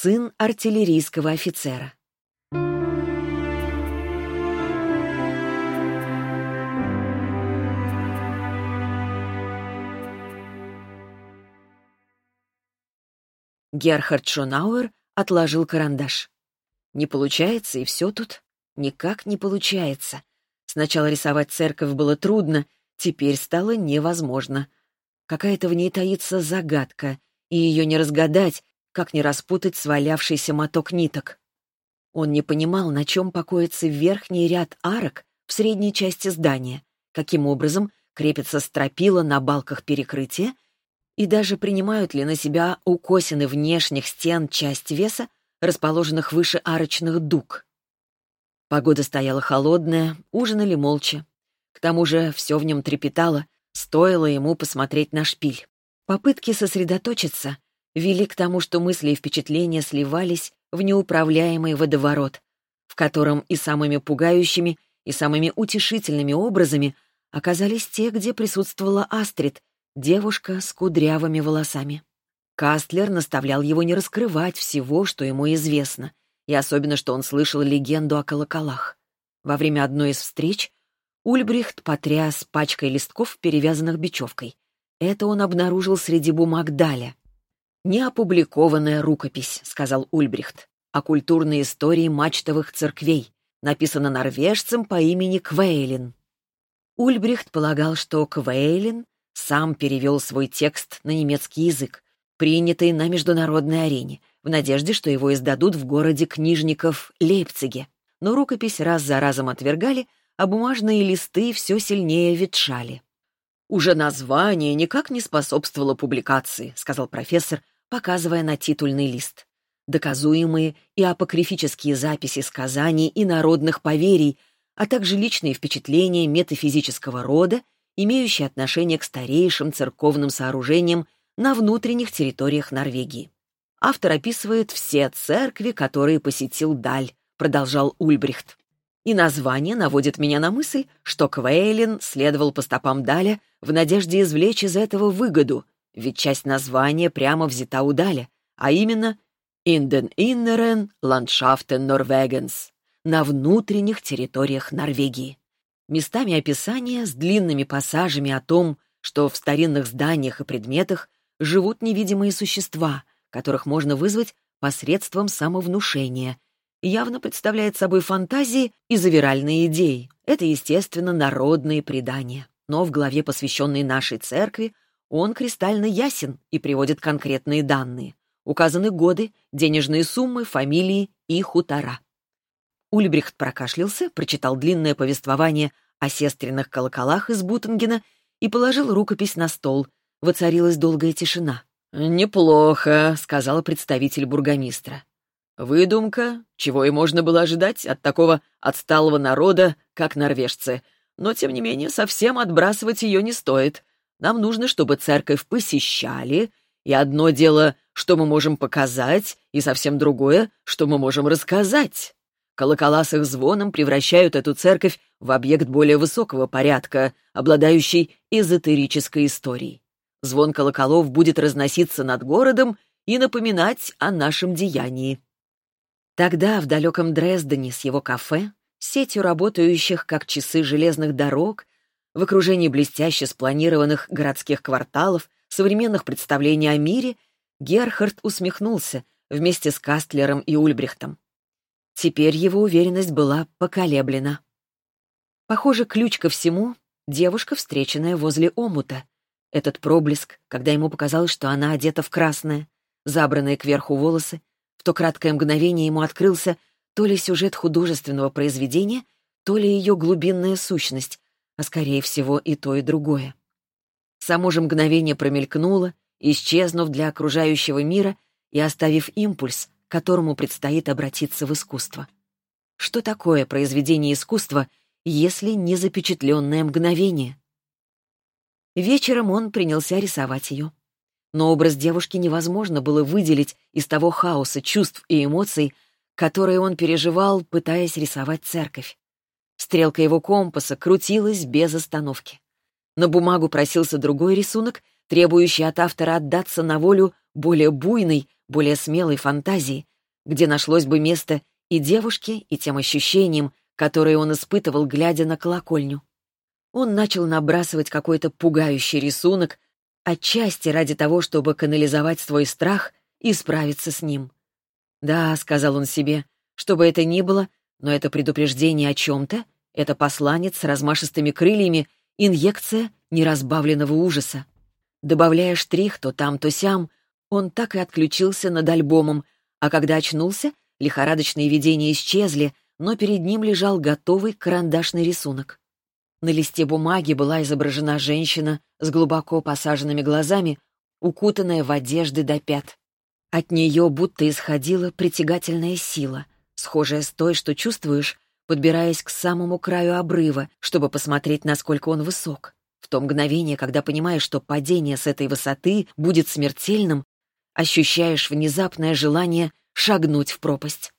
сын артиллерийского офицера. Герхард Шонауэр отложил карандаш. Не получается, и все тут. Никак не получается. Сначала рисовать церковь было трудно, теперь стало невозможно. Какая-то в ней таится загадка, и ее не разгадать, как не распутать свалявшийся моток ниток. Он не понимал, на чем покоится верхний ряд арок в средней части здания, каким образом крепится стропила на балках перекрытия и даже принимают ли на себя укосины внешних стен часть веса, расположенных выше арочных дуг. Погода стояла холодная, ужинали молча. К тому же все в нем трепетало, стоило ему посмотреть на шпиль. Попытки сосредоточиться вели к тому, что мысли и впечатления сливались в неуправляемый водоворот, в котором и самыми пугающими, и самыми утешительными образами оказались те, где присутствовала Астрид, девушка с кудрявыми волосами. Кастлер наставлял его не раскрывать всего, что ему известно, и особенно, что он слышал легенду о колоколах. Во время одной из встреч Ульбрихт потряс пачкой листков, перевязанных бечевкой. Это он обнаружил среди бумаг Даля. «Неопубликованная рукопись», — сказал Ульбрихт, «о культурной истории мачтовых церквей, написана норвежцем по имени Квейлин». Ульбрихт полагал, что Квейлин сам перевел свой текст на немецкий язык, принятый на международной арене, в надежде, что его издадут в городе книжников Лейпциге. Но рукопись раз за разом отвергали, а бумажные листы все сильнее ветшали. «Уже название никак не способствовало публикации», — сказал профессор, показывая на титульный лист. Доказуемые и апокрифические записи сказаний и народных поверий, а также личные впечатления метафизического рода имеющий отношение к старейшим церковным сооружениям на внутренних территориях Норвегии. Автор описывает все церкви, которые посетил Даль, продолжал Ульбрихт. И название наводит меня на мысль, что Квейлин следовал по стопам Даля в надежде извлечь из этого выгоду, ведь часть названия прямо взята у Даля, а именно «In den inneren Landschaften Norwegens» — на внутренних территориях Норвегии местами описания с длинными пассажами о том, что в старинных зданиях и предметах живут невидимые существа, которых можно вызвать посредством самовнушения, явно представляет собой фантазии и завиральные идеи. Это, естественно, народные предания. Но в главе, посвященной нашей церкви, он кристально ясен и приводит конкретные данные. Указаны годы, денежные суммы, фамилии и хутора. Ульбрихт прокашлялся, прочитал длинное повествование о сестренных колоколах из Бутангена и положил рукопись на стол. Воцарилась долгая тишина. «Неплохо», — сказал представитель бургомистра. «Выдумка, чего и можно было ожидать от такого отсталого народа, как норвежцы. Но, тем не менее, совсем отбрасывать ее не стоит. Нам нужно, чтобы церковь посещали, и одно дело, что мы можем показать, и совсем другое, что мы можем рассказать». Колокола с их звоном превращают эту церковь в объект более высокого порядка, обладающий эзотерической историей. Звон колоколов будет разноситься над городом и напоминать о нашем деянии. Тогда в далеком Дрездене с его кафе, сетью работающих как часы железных дорог, в окружении блестяще спланированных городских кварталов, современных представлений о мире, Герхард усмехнулся вместе с Кастлером и Ульбрихтом. Теперь его уверенность была поколеблена. Похоже, ключ ко всему — девушка, встреченная возле омута. Этот проблеск, когда ему показалось, что она одета в красное, забранные кверху волосы, в то краткое мгновение ему открылся то ли сюжет художественного произведения, то ли ее глубинная сущность, а скорее всего и то, и другое. Само же мгновение промелькнуло, исчезнув для окружающего мира и оставив импульс, которому предстоит обратиться в искусство. Что такое произведение искусства, если не запечатленное мгновение? Вечером он принялся рисовать ее. Но образ девушки невозможно было выделить из того хаоса чувств и эмоций, которые он переживал, пытаясь рисовать церковь. Стрелка его компаса крутилась без остановки. На бумагу просился другой рисунок, требующий от автора отдаться на волю более буйной, более смелой фантазии, где нашлось бы место и девушке, и тем ощущениям, которые он испытывал, глядя на колокольню. Он начал набрасывать какой-то пугающий рисунок, отчасти ради того, чтобы канализовать свой страх и справиться с ним. «Да», — сказал он себе, — «что бы это ни было, но это предупреждение о чем-то, это посланец с размашистыми крыльями, инъекция неразбавленного ужаса. Добавляя штрих то там, то сям, он так и отключился над альбомом, а когда очнулся, лихорадочные видения исчезли, но перед ним лежал готовый карандашный рисунок. На листе бумаги была изображена женщина с глубоко посаженными глазами, укутанная в одежды до пят. От нее будто исходила притягательная сила, схожая с той, что чувствуешь, подбираясь к самому краю обрыва, чтобы посмотреть, насколько он высок. В то мгновение, когда понимаешь, что падение с этой высоты будет смертельным, ощущаешь внезапное желание шагнуть в пропасть.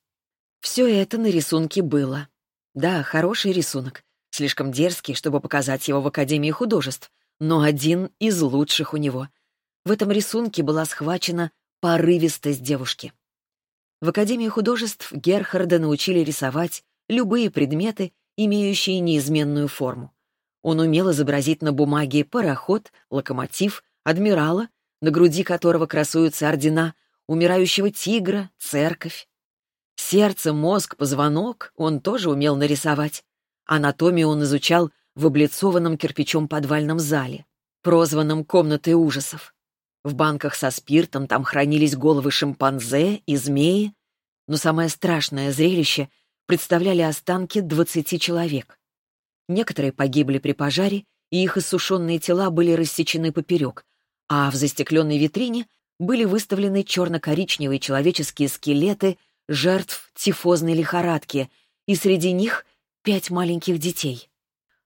Все это на рисунке было. Да, хороший рисунок, слишком дерзкий, чтобы показать его в Академии художеств, но один из лучших у него. В этом рисунке была схвачена порывистость девушки. В Академии художеств Герхарда научили рисовать любые предметы, имеющие неизменную форму. Он умел изобразить на бумаге пароход, локомотив, адмирала, на груди которого красуются ордена, умирающего тигра, церковь. Сердце, мозг, позвонок он тоже умел нарисовать. Анатомию он изучал в облицованном кирпичом подвальном зале, прозванном «комнатой ужасов». В банках со спиртом там хранились головы шимпанзе и змеи, но самое страшное зрелище представляли останки двадцати человек. Некоторые погибли при пожаре, и их иссушенные тела были рассечены поперек, а в застекленной витрине были выставлены черно-коричневые человеческие скелеты жертв тифозной лихорадки, и среди них пять маленьких детей.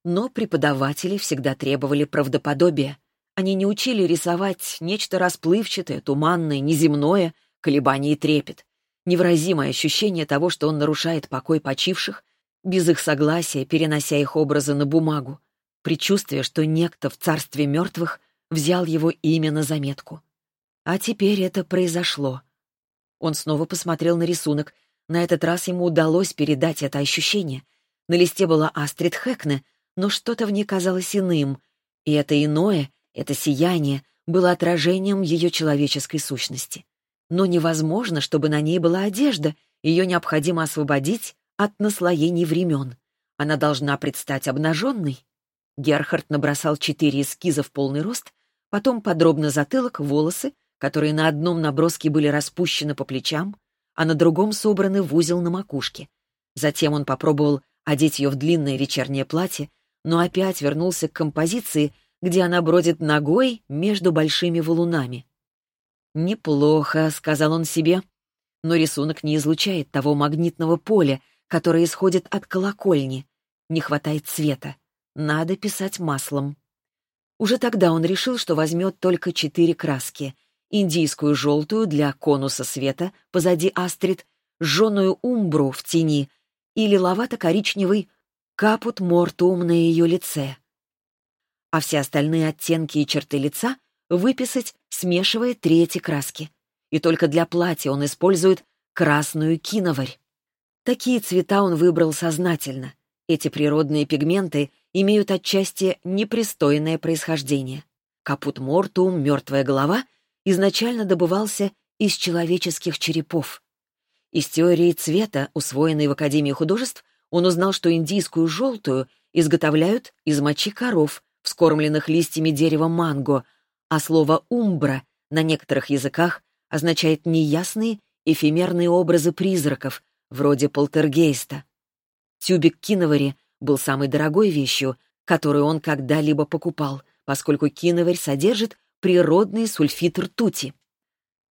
Но преподаватели всегда требовали правдоподобия. Они не учили рисовать нечто расплывчатое, туманное, неземное, колебание и трепет. Невыразимое ощущение того, что он нарушает покой почивших, без их согласия, перенося их образы на бумагу. Предчувствие, что некто в царстве мертвых взял его имя на заметку. А теперь это произошло. Он снова посмотрел на рисунок. На этот раз ему удалось передать это ощущение. На листе была Астрид Хэкне, но что-то в ней казалось иным. И это иное, это сияние, было отражением ее человеческой сущности. Но невозможно, чтобы на ней была одежда, ее необходимо освободить от наслоений времен. Она должна предстать обнаженной. Герхард набросал четыре эскиза в полный рост, потом подробно затылок, волосы, которые на одном наброске были распущены по плечам, а на другом собраны в узел на макушке. Затем он попробовал одеть ее в длинное вечернее платье, но опять вернулся к композиции, где она бродит ногой между большими валунами. «Неплохо», — сказал он себе, — «но рисунок не излучает того магнитного поля, которое исходит от колокольни. Не хватает цвета. Надо писать маслом». Уже тогда он решил, что возьмет только четыре краски. Индийскую желтую для конуса света позади Астрид, жженую умбру в тени и лиловато-коричневый капут мортум на ее лице. А все остальные оттенки и черты лица выписать, смешивая третьи краски. И только для платья он использует красную киноварь. Такие цвета он выбрал сознательно. Эти природные пигменты имеют отчасти непристойное происхождение. Капут мортум, мертвая голова, изначально добывался из человеческих черепов. Из теории цвета, усвоенной в Академии художеств, он узнал, что индийскую желтую изготовляют из мочи коров, вскормленных листьями дерева манго, а слово «умбра» на некоторых языках означает неясные, эфемерные образы призраков, вроде полтергейста. Тюбик киновари был самой дорогой вещью, которую он когда-либо покупал, поскольку киноварь содержит природный сульфид ртути.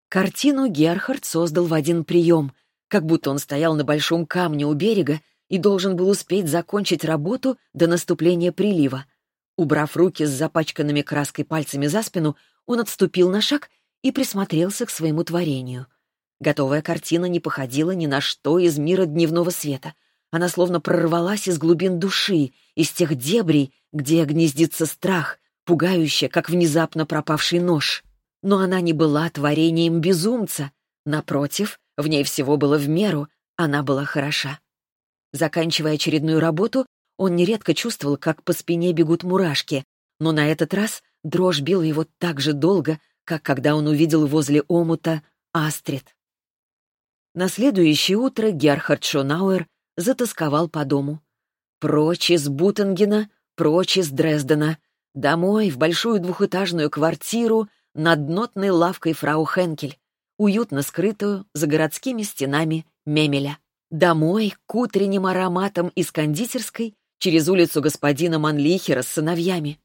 Картину Герхард создал в один прием, как будто он стоял на большом камне у берега и должен был успеть закончить работу до наступления прилива. Убрав руки с запачканными краской пальцами за спину, он отступил на шаг и присмотрелся к своему творению. Готовая картина не походила ни на что из мира дневного света. Она словно прорвалась из глубин души, из тех дебрей, где гнездится страх, пугающая, как внезапно пропавший нож. Но она не была творением безумца. Напротив, В ней всего было в меру, она была хороша. Заканчивая очередную работу, он нередко чувствовал, как по спине бегут мурашки, но на этот раз дрожь била его так же долго, как когда он увидел возле омута Астрид. На следующее утро Герхард Шонауэр затасковал по дому. Прочь из Бутенгена, прочь из Дрездена, домой, в большую двухэтажную квартиру над нотной лавкой фрау Хенкель, уютно скрытую за городскими стенами Мемеля. Домой, к утренним ароматам из кондитерской, через улицу господина Манлихера с сыновьями.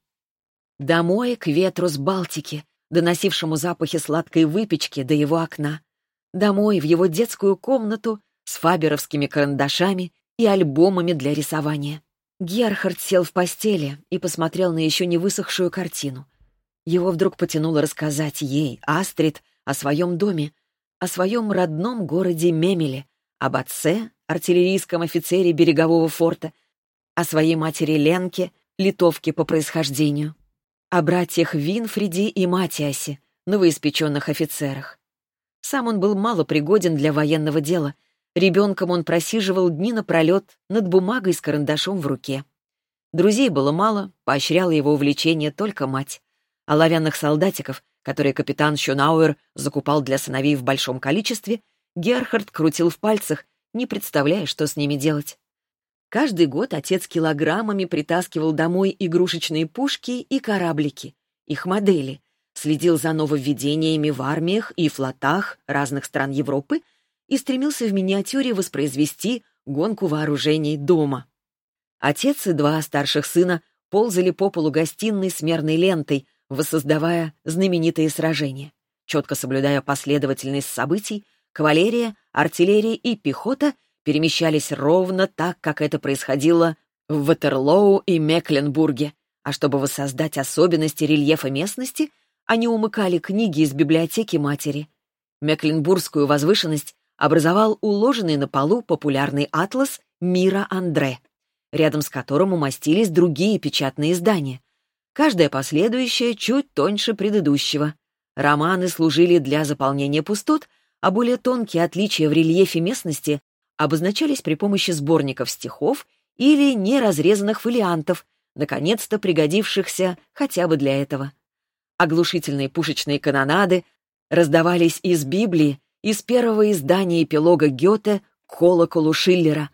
Домой, к ветру с Балтики, доносившему запахи сладкой выпечки до его окна домой в его детскую комнату с фаберовскими карандашами и альбомами для рисования. Герхард сел в постели и посмотрел на еще не высохшую картину. Его вдруг потянуло рассказать ей, Астрид, о своем доме, о своем родном городе Мемеле, об отце, артиллерийском офицере берегового форта, о своей матери Ленке, литовке по происхождению, о братьях Винфриде и Матиасе, новоиспеченных офицерах. Сам он был мало пригоден для военного дела. Ребенком он просиживал дни напролет над бумагой с карандашом в руке. Друзей было мало, поощряла его увлечение только мать. Оловянных солдатиков, которые капитан Шунауэр закупал для сыновей в большом количестве, Герхард крутил в пальцах, не представляя, что с ними делать. Каждый год отец килограммами притаскивал домой игрушечные пушки и кораблики, их модели, следил за нововведениями в армиях и флотах разных стран Европы и стремился в миниатюре воспроизвести гонку вооружений дома. Отец и два старших сына ползали по полу гостиной с мерной лентой, воссоздавая знаменитые сражения. Четко соблюдая последовательность событий, кавалерия, артиллерия и пехота перемещались ровно так, как это происходило в Ватерлоу и Мекленбурге, а чтобы воссоздать особенности рельефа местности — они умыкали книги из библиотеки матери. Мекленбургскую возвышенность образовал уложенный на полу популярный атлас «Мира Андре», рядом с которым умостились другие печатные издания. Каждое последующее чуть тоньше предыдущего. Романы служили для заполнения пустот, а более тонкие отличия в рельефе местности обозначались при помощи сборников стихов или неразрезанных фолиантов, наконец-то пригодившихся хотя бы для этого. Оглушительные пушечные канонады раздавались из Библии, из первого издания эпилога Гёте колоколу Шиллера,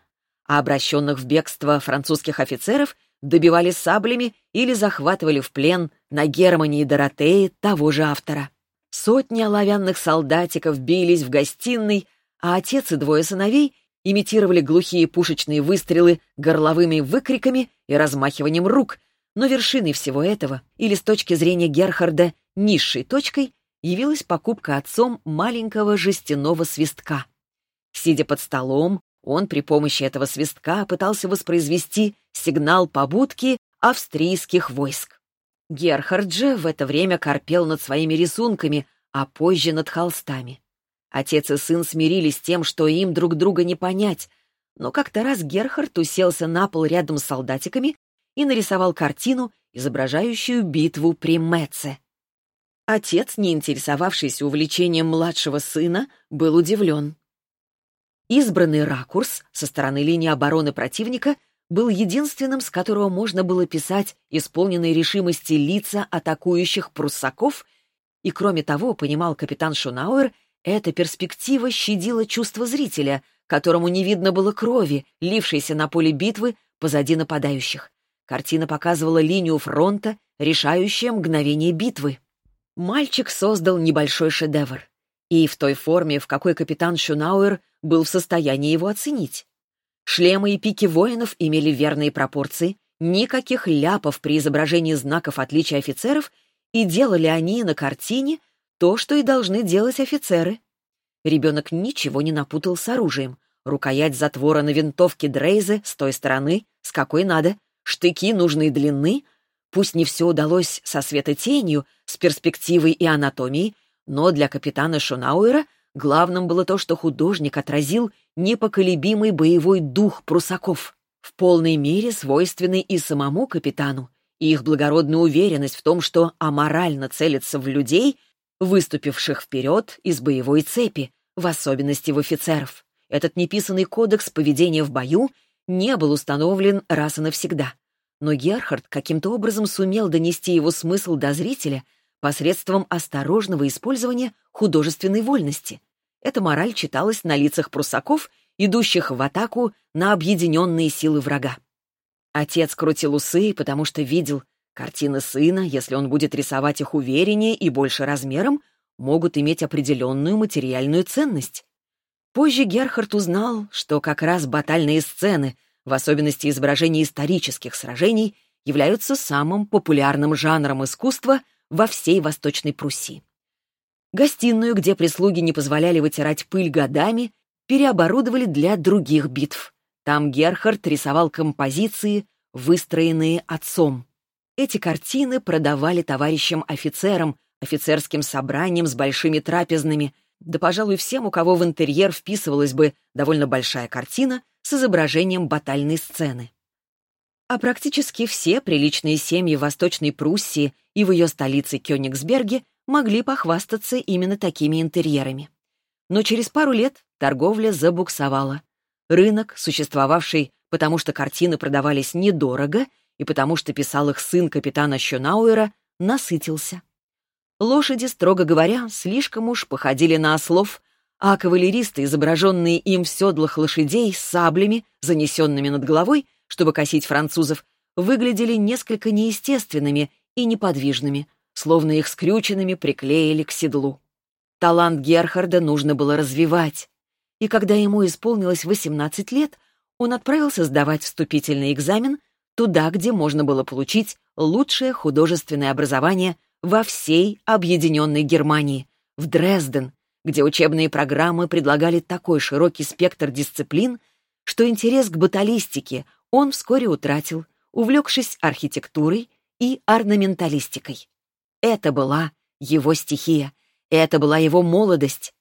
а обращенных в бегство французских офицеров добивали саблями или захватывали в плен на Германии и Доротее того же автора. Сотни оловянных солдатиков бились в гостиной, а отец и двое сыновей имитировали глухие пушечные выстрелы горловыми выкриками и размахиванием рук, но вершиной всего этого, или с точки зрения Герхарда низшей точкой, явилась покупка отцом маленького жестяного свистка. Сидя под столом, он при помощи этого свистка пытался воспроизвести сигнал побудки австрийских войск. Герхард же в это время корпел над своими рисунками, а позже над холстами. Отец и сын смирились с тем, что им друг друга не понять, но как-то раз Герхард уселся на пол рядом с солдатиками и нарисовал картину, изображающую битву при Меце. Отец, не интересовавшийся увлечением младшего сына, был удивлен. Избранный ракурс со стороны линии обороны противника был единственным, с которого можно было писать исполненные решимости лица атакующих пруссаков, и, кроме того, понимал капитан Шунауэр, эта перспектива щадила чувство зрителя, которому не видно было крови, лившейся на поле битвы позади нападающих. Картина показывала линию фронта, решающее мгновение битвы. Мальчик создал небольшой шедевр. И в той форме, в какой капитан Шунауэр был в состоянии его оценить. Шлемы и пики воинов имели верные пропорции, никаких ляпов при изображении знаков отличия офицеров, и делали они на картине то, что и должны делать офицеры. Ребенок ничего не напутал с оружием. Рукоять затвора на винтовке Дрейзе с той стороны, с какой надо, штыки нужной длины, пусть не все удалось со светотенью, с перспективой и анатомией, но для капитана Шунауэра главным было то, что художник отразил непоколебимый боевой дух прусаков, в полной мере свойственный и самому капитану, и их благородная уверенность в том, что аморально целится в людей, выступивших вперед из боевой цепи, в особенности в офицеров. Этот неписанный кодекс поведения в бою не был установлен раз и навсегда. Но Герхард каким-то образом сумел донести его смысл до зрителя посредством осторожного использования художественной вольности. Эта мораль читалась на лицах прусаков, идущих в атаку на объединенные силы врага. Отец крутил усы, потому что видел, картины сына, если он будет рисовать их увереннее и больше размером, могут иметь определенную материальную ценность. Позже Герхард узнал, что как раз батальные сцены, в особенности изображения исторических сражений, являются самым популярным жанром искусства во всей Восточной Пруссии. Гостиную, где прислуги не позволяли вытирать пыль годами, переоборудовали для других битв. Там Герхард рисовал композиции, выстроенные отцом. Эти картины продавали товарищам-офицерам, офицерским собраниям с большими трапезными, да, пожалуй, всем, у кого в интерьер вписывалась бы довольно большая картина с изображением батальной сцены. А практически все приличные семьи Восточной Пруссии и в ее столице Кёнигсберге могли похвастаться именно такими интерьерами. Но через пару лет торговля забуксовала. Рынок, существовавший потому что картины продавались недорого и потому что писал их сын капитана Щонауэра, насытился. Лошади, строго говоря, слишком уж походили на ослов, а кавалеристы, изображенные им в седлах лошадей с саблями, занесенными над головой, чтобы косить французов, выглядели несколько неестественными и неподвижными, словно их скрюченными приклеили к седлу. Талант Герхарда нужно было развивать. И когда ему исполнилось 18 лет, он отправился сдавать вступительный экзамен туда, где можно было получить лучшее художественное образование во всей объединенной Германии, в Дрезден, где учебные программы предлагали такой широкий спектр дисциплин, что интерес к баталистике он вскоре утратил, увлекшись архитектурой и орнаменталистикой. Это была его стихия, это была его молодость.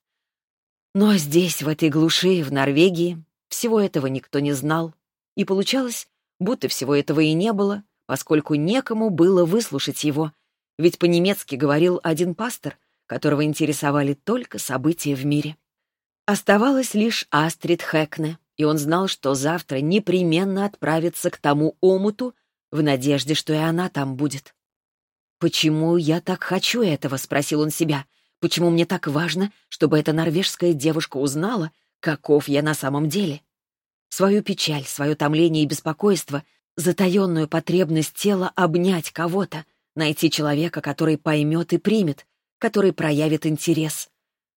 Но здесь, в этой глуши, в Норвегии, всего этого никто не знал. И получалось, будто всего этого и не было, поскольку некому было выслушать его. Ведь по-немецки говорил один пастор, которого интересовали только события в мире. Оставалась лишь Астрид Хэкне, и он знал, что завтра непременно отправится к тому омуту в надежде, что и она там будет. «Почему я так хочу этого?» — спросил он себя. «Почему мне так важно, чтобы эта норвежская девушка узнала, каков я на самом деле. Свою печаль, свое томление и беспокойство, затаенную потребность тела обнять кого-то, найти человека, который поймет и примет, который проявит интерес.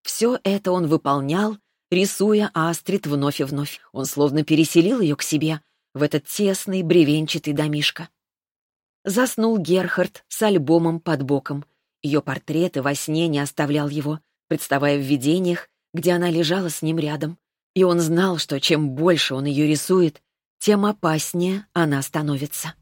Все это он выполнял, рисуя Астрид вновь и вновь. Он словно переселил ее к себе, в этот тесный бревенчатый домишко. Заснул Герхард с альбомом под боком. Ее портреты во сне не оставлял его, представая в видениях, где она лежала с ним рядом. И он знал, что чем больше он ее рисует, тем опаснее она становится.